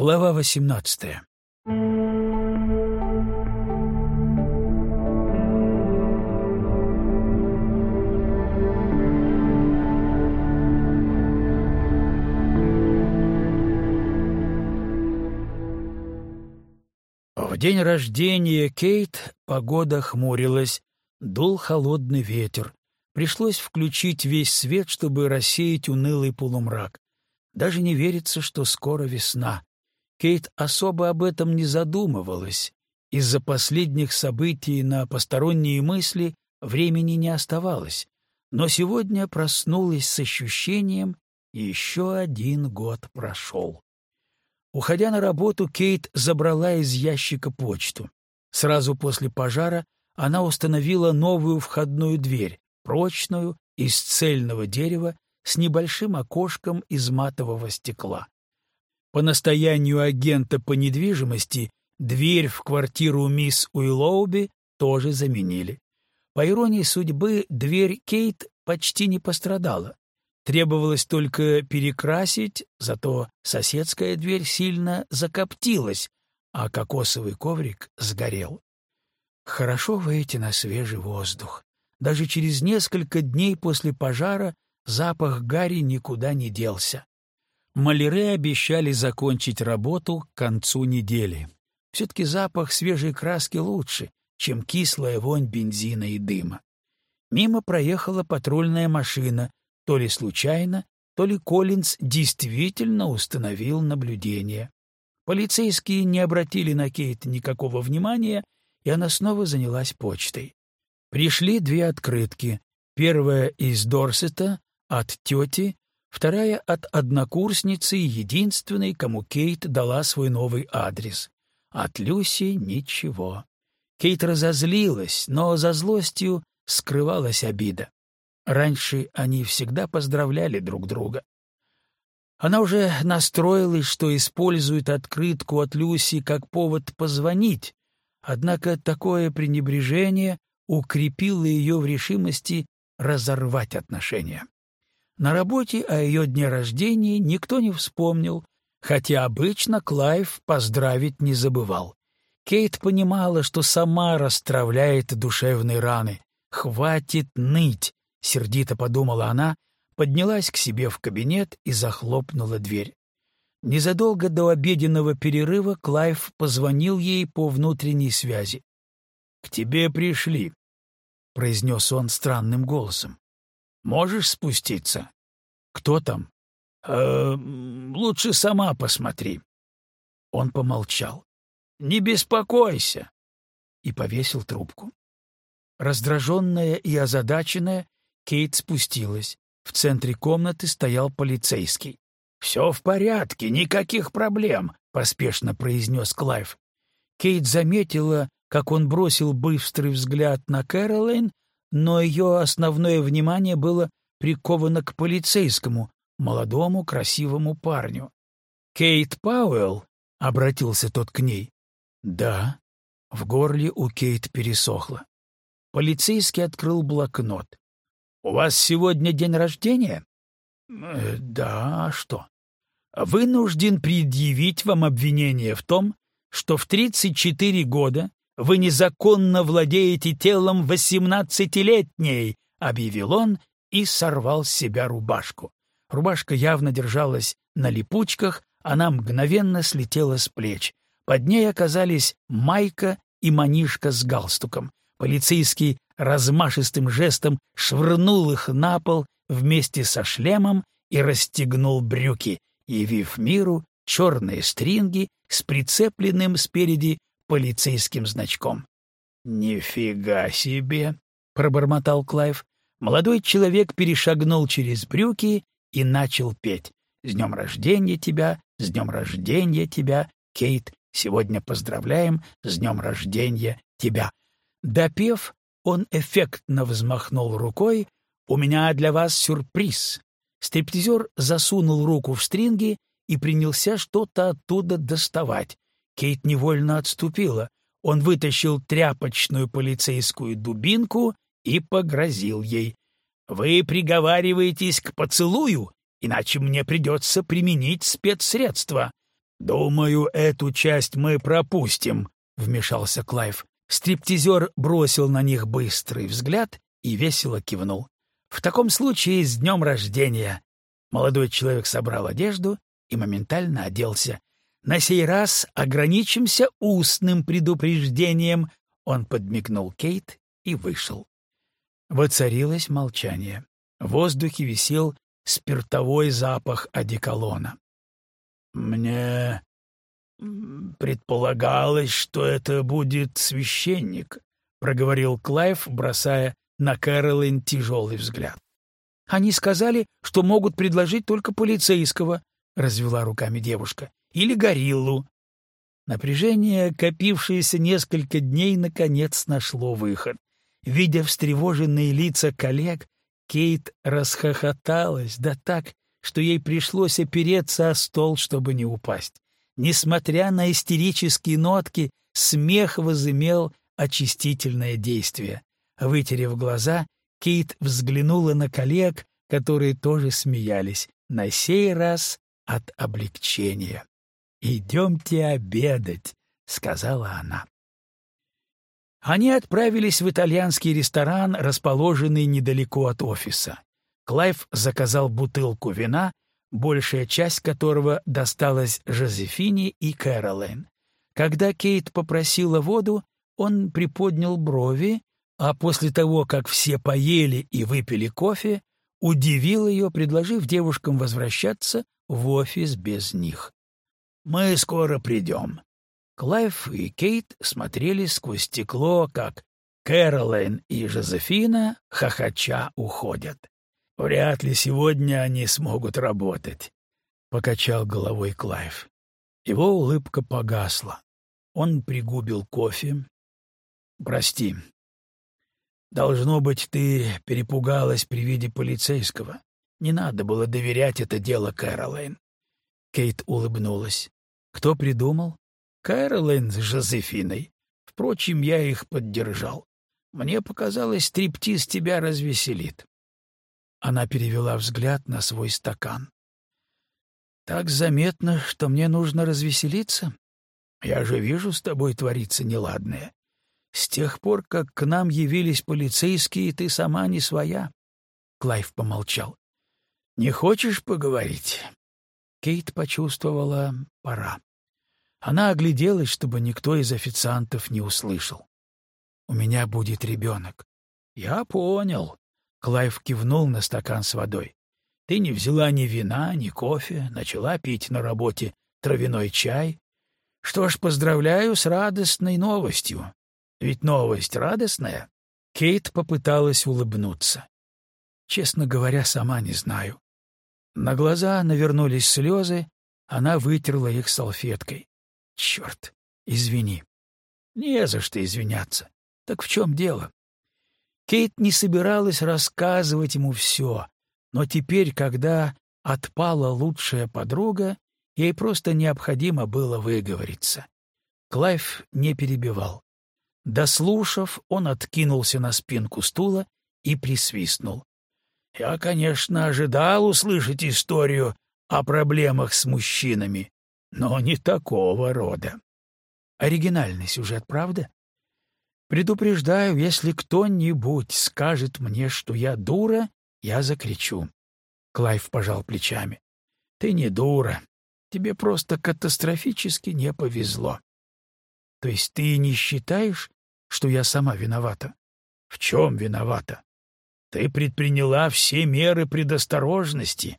Глава восемнадцатая В день рождения Кейт погода хмурилась, дул холодный ветер. Пришлось включить весь свет, чтобы рассеять унылый полумрак. Даже не верится, что скоро весна. Кейт особо об этом не задумывалась. Из-за последних событий на посторонние мысли времени не оставалось. Но сегодня проснулась с ощущением, еще один год прошел. Уходя на работу, Кейт забрала из ящика почту. Сразу после пожара она установила новую входную дверь, прочную, из цельного дерева, с небольшим окошком из матового стекла. По настоянию агента по недвижимости дверь в квартиру мисс Уиллоуби тоже заменили. По иронии судьбы, дверь Кейт почти не пострадала. Требовалось только перекрасить, зато соседская дверь сильно закоптилась, а кокосовый коврик сгорел. Хорошо выйти на свежий воздух. Даже через несколько дней после пожара запах гари никуда не делся. Маляры обещали закончить работу к концу недели. Все-таки запах свежей краски лучше, чем кислая вонь бензина и дыма. Мимо проехала патрульная машина, то ли случайно, то ли Коллинз действительно установил наблюдение. Полицейские не обратили на Кейт никакого внимания, и она снова занялась почтой. Пришли две открытки. Первая из Дорсета, от тети, вторая от однокурсницы, единственной, кому Кейт дала свой новый адрес. От Люси ничего. Кейт разозлилась, но за злостью скрывалась обида. Раньше они всегда поздравляли друг друга. Она уже настроилась, что использует открытку от Люси как повод позвонить, однако такое пренебрежение укрепило ее в решимости разорвать отношения. На работе о ее дне рождения никто не вспомнил, хотя обычно Клайв поздравить не забывал. Кейт понимала, что сама расстравляет душевные раны. Хватит ныть, — сердито подумала она, поднялась к себе в кабинет и захлопнула дверь. Незадолго до обеденного перерыва Клайв позвонил ей по внутренней связи. — К тебе пришли, — произнес он странным голосом. — Можешь спуститься? — Кто там? «Э, — Лучше сама посмотри. Он помолчал. — Не беспокойся. И повесил трубку. Раздраженная и озадаченная, Кейт спустилась. В центре комнаты стоял полицейский. «Все в порядке, никаких проблем», — поспешно произнес Клайв. Кейт заметила, как он бросил быстрый взгляд на Кэролайн, но ее основное внимание было приковано к полицейскому, молодому красивому парню. «Кейт Пауэлл?» — обратился тот к ней. «Да». В горле у Кейт пересохло. Полицейский открыл блокнот. У вас сегодня день рождения? Э, да, а что? Вынужден предъявить вам обвинение в том, что в 34 года вы незаконно владеете телом восемнадцатилетней, объявил он и сорвал с себя рубашку. Рубашка явно держалась на липучках, она мгновенно слетела с плеч. Под ней оказались майка и манишка с галстуком. Полицейский размашистым жестом швырнул их на пол вместе со шлемом и расстегнул брюки, явив миру черные стринги с прицепленным спереди полицейским значком. «Нифига себе!» — пробормотал Клайв. Молодой человек перешагнул через брюки и начал петь. «С днем рождения тебя! С днем рождения тебя! Кейт, сегодня поздравляем! С днем рождения тебя!» Допев, он эффектно взмахнул рукой. «У меня для вас сюрприз». Стриптизер засунул руку в стринги и принялся что-то оттуда доставать. Кейт невольно отступила. Он вытащил тряпочную полицейскую дубинку и погрозил ей. «Вы приговариваетесь к поцелую, иначе мне придется применить спецсредства». «Думаю, эту часть мы пропустим», — вмешался Клайв. Стриптизер бросил на них быстрый взгляд и весело кивнул. «В таком случае с днем рождения!» Молодой человек собрал одежду и моментально оделся. «На сей раз ограничимся устным предупреждением», — он подмигнул Кейт и вышел. Воцарилось молчание. В воздухе висел спиртовой запах одеколона. «Мне предполагалось, что это будет священник», — проговорил Клайв, бросая на Кэролин тяжелый взгляд. «Они сказали, что могут предложить только полицейского», — развела руками девушка, — «или гориллу». Напряжение, копившееся несколько дней, наконец нашло выход. Видя встревоженные лица коллег, Кейт расхохоталась, да так, что ей пришлось опереться о стол, чтобы не упасть. Несмотря на истерические нотки, смех возымел очистительное действие. Вытерев глаза, Кейт взглянула на коллег, которые тоже смеялись, на сей раз от облегчения. «Идемте обедать», — сказала она. Они отправились в итальянский ресторан, расположенный недалеко от офиса. Клайв заказал бутылку вина, большая часть которого досталась Жозефине и Кэролайн. Когда Кейт попросила воду, он приподнял брови, а после того, как все поели и выпили кофе, удивил ее, предложив девушкам возвращаться в офис без них. «Мы скоро придем», Клайв и Кейт смотрели сквозь стекло, как Кэролайн и Жозефина, хохоча, уходят. «Вряд ли сегодня они смогут работать», — покачал головой Клайв. Его улыбка погасла. Он пригубил кофе. «Прости. Должно быть, ты перепугалась при виде полицейского. Не надо было доверять это дело Кэролайн». Кейт улыбнулась. «Кто придумал?» Кэролайн с Жозефиной. Впрочем, я их поддержал. Мне показалось, стриптиз тебя развеселит. Она перевела взгляд на свой стакан. Так заметно, что мне нужно развеселиться. Я же вижу, с тобой творится неладное. С тех пор, как к нам явились полицейские, ты сама не своя. Клайв помолчал. Не хочешь поговорить? Кейт почувствовала пора. Она огляделась, чтобы никто из официантов не услышал. «У меня будет ребенок». «Я понял», — Клайв кивнул на стакан с водой. «Ты не взяла ни вина, ни кофе, начала пить на работе травяной чай. Что ж, поздравляю с радостной новостью. Ведь новость радостная». Кейт попыталась улыбнуться. Честно говоря, сама не знаю. На глаза навернулись слезы, она вытерла их салфеткой. Черт, извини. Не за что извиняться. Так в чем дело? Кейт не собиралась рассказывать ему все, но теперь, когда отпала лучшая подруга, ей просто необходимо было выговориться. Клайв не перебивал. Дослушав, он откинулся на спинку стула и присвистнул. «Я, конечно, ожидал услышать историю о проблемах с мужчинами, но не такого рода. Оригинальный сюжет, правда? Предупреждаю, если кто-нибудь скажет мне, что я дура, я закричу. Клайв пожал плечами. Ты не дура. Тебе просто катастрофически не повезло. То есть ты не считаешь, что я сама виновата? В чем виновата? Ты предприняла все меры предосторожности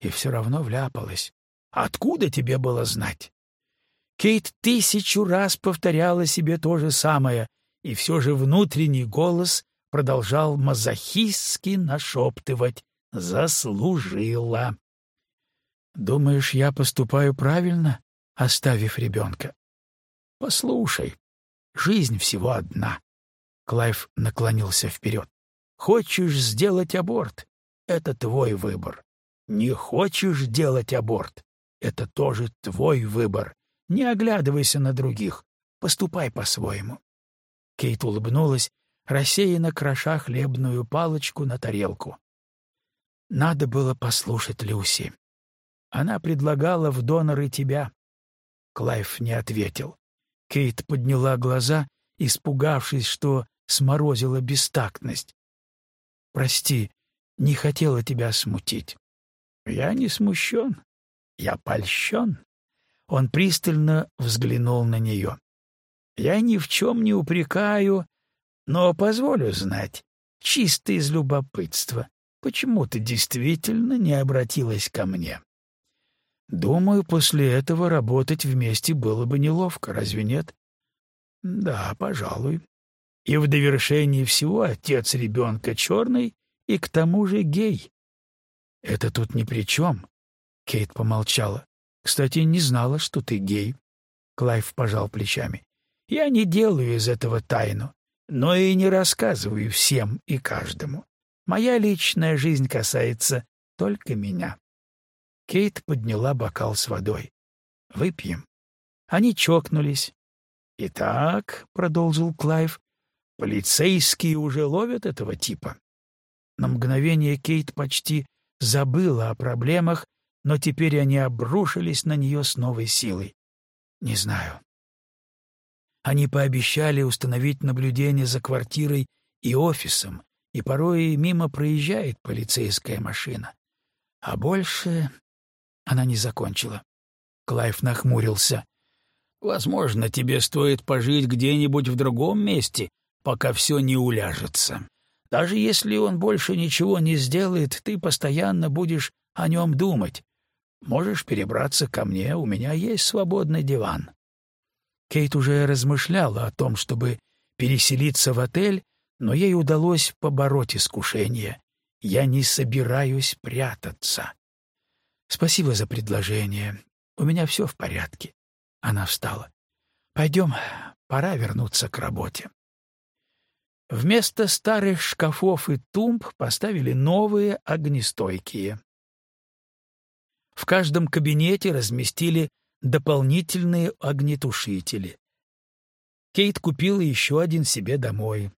и все равно вляпалась. Откуда тебе было знать? Кейт тысячу раз повторяла себе то же самое, и все же внутренний голос продолжал мазохистски нашептывать «Заслужила». «Думаешь, я поступаю правильно, оставив ребенка?» «Послушай, жизнь всего одна». Клайв наклонился вперед. «Хочешь сделать аборт? Это твой выбор. Не хочешь делать аборт? Это тоже твой выбор. Не оглядывайся на других. Поступай по-своему. Кейт улыбнулась, рассеянно кроша хлебную палочку на тарелку. Надо было послушать Люси. Она предлагала в доноры тебя. Клайв не ответил. Кейт подняла глаза, испугавшись, что сморозила бестактность. «Прости, не хотела тебя смутить». «Я не смущен. Я польщен». Он пристально взглянул на нее. «Я ни в чем не упрекаю, но позволю знать, чисто из любопытства, почему ты действительно не обратилась ко мне?» Думаю, после этого работать вместе было бы неловко, разве нет? Да, пожалуй. И в довершении всего отец ребенка черный и к тому же гей. Это тут ни при чем. Кейт помолчала. Кстати, не знала, что ты гей. Клайв пожал плечами. Я не делаю из этого тайну, но и не рассказываю всем и каждому. Моя личная жизнь касается только меня. Кейт подняла бокал с водой. «Выпьем». Они чокнулись. «Итак», — продолжил Клайв, — «полицейские уже ловят этого типа». На мгновение Кейт почти забыла о проблемах, но теперь они обрушились на нее с новой силой. «Не знаю». Они пообещали установить наблюдение за квартирой и офисом, и порой мимо проезжает полицейская машина. А больше она не закончила. Клайв нахмурился. «Возможно, тебе стоит пожить где-нибудь в другом месте, пока все не уляжется. Даже если он больше ничего не сделает, ты постоянно будешь о нем думать. Можешь перебраться ко мне, у меня есть свободный диван». Кейт уже размышляла о том, чтобы переселиться в отель, но ей удалось побороть искушение. «Я не собираюсь прятаться». Спасибо за предложение. У меня все в порядке. Она встала. Пойдем, пора вернуться к работе. Вместо старых шкафов и тумб поставили новые огнестойкие. В каждом кабинете разместили дополнительные огнетушители. Кейт купила еще один себе домой.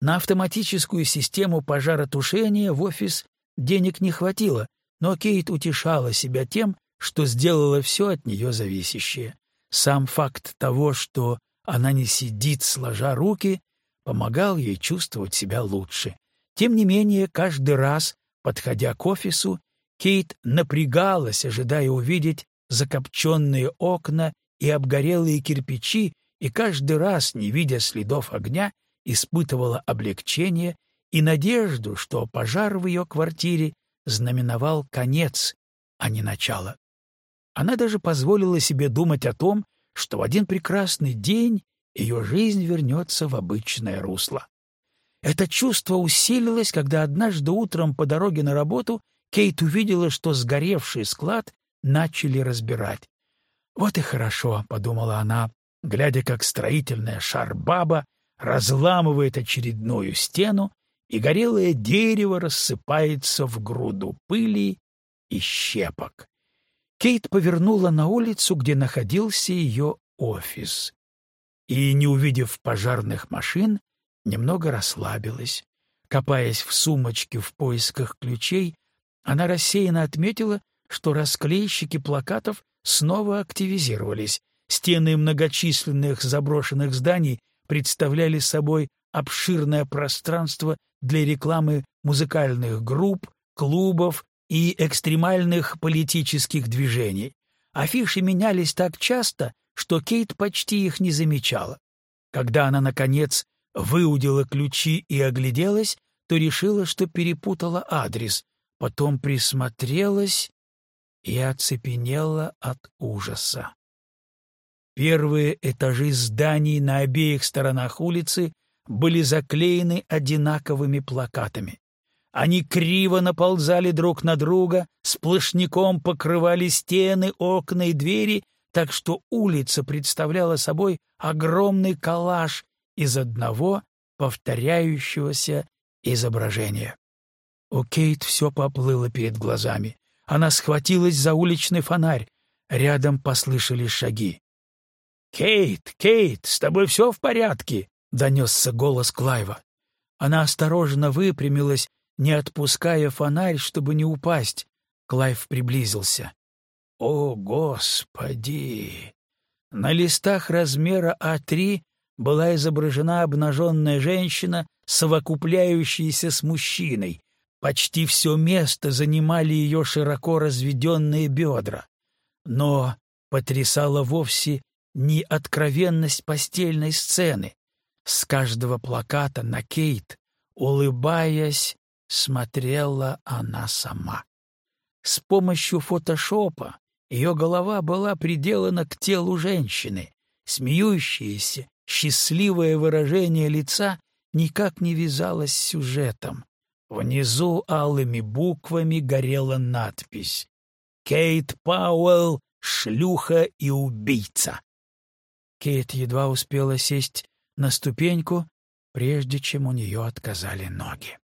На автоматическую систему пожаротушения в офис денег не хватило, но Кейт утешала себя тем, что сделала все от нее зависящее. Сам факт того, что она не сидит, сложа руки, помогал ей чувствовать себя лучше. Тем не менее, каждый раз, подходя к офису, Кейт напрягалась, ожидая увидеть закопченные окна и обгорелые кирпичи, и каждый раз, не видя следов огня, испытывала облегчение и надежду, что пожар в ее квартире знаменовал конец, а не начало. Она даже позволила себе думать о том, что в один прекрасный день ее жизнь вернется в обычное русло. Это чувство усилилось, когда однажды утром по дороге на работу Кейт увидела, что сгоревший склад начали разбирать. «Вот и хорошо», — подумала она, глядя, как строительная шарбаба разламывает очередную стену и горелое дерево рассыпается в груду пыли и щепок. Кейт повернула на улицу, где находился ее офис, и, не увидев пожарных машин, немного расслабилась. Копаясь в сумочке в поисках ключей, она рассеянно отметила, что расклейщики плакатов снова активизировались. Стены многочисленных заброшенных зданий представляли собой обширное пространство для рекламы музыкальных групп, клубов и экстремальных политических движений. Афиши менялись так часто, что Кейт почти их не замечала. Когда она, наконец, выудила ключи и огляделась, то решила, что перепутала адрес, потом присмотрелась и оцепенела от ужаса. Первые этажи зданий на обеих сторонах улицы были заклеены одинаковыми плакатами. Они криво наползали друг на друга, сплошняком покрывали стены, окна и двери, так что улица представляла собой огромный коллаж из одного повторяющегося изображения. У Кейт все поплыло перед глазами. Она схватилась за уличный фонарь. Рядом послышались шаги. «Кейт, Кейт, с тобой все в порядке?» — донесся голос Клайва. Она осторожно выпрямилась, не отпуская фонарь, чтобы не упасть. Клайв приблизился. О, Господи! На листах размера А3 была изображена обнаженная женщина, совокупляющаяся с мужчиной. Почти все место занимали ее широко разведенные бедра. Но потрясала вовсе не откровенность постельной сцены. С каждого плаката на Кейт, улыбаясь, смотрела она сама. С помощью фотошопа ее голова была приделана к телу женщины. Смеющееся, счастливое выражение лица никак не вязалось с сюжетом. Внизу алыми буквами горела надпись «Кейт Пауэлл, шлюха и убийца». Кейт едва успела сесть на ступеньку, прежде чем у нее отказали ноги.